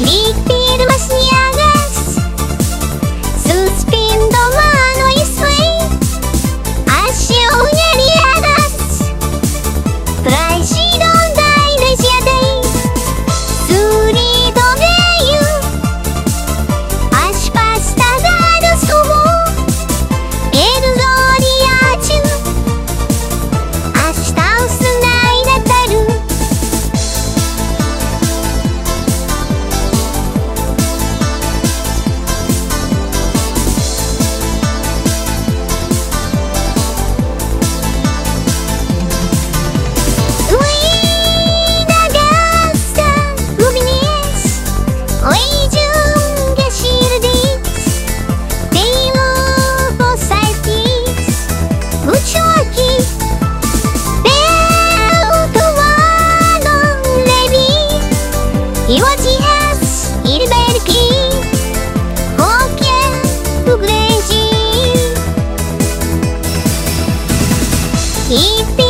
Big Miłodzias, Irberki, Okie, Ugryzi. I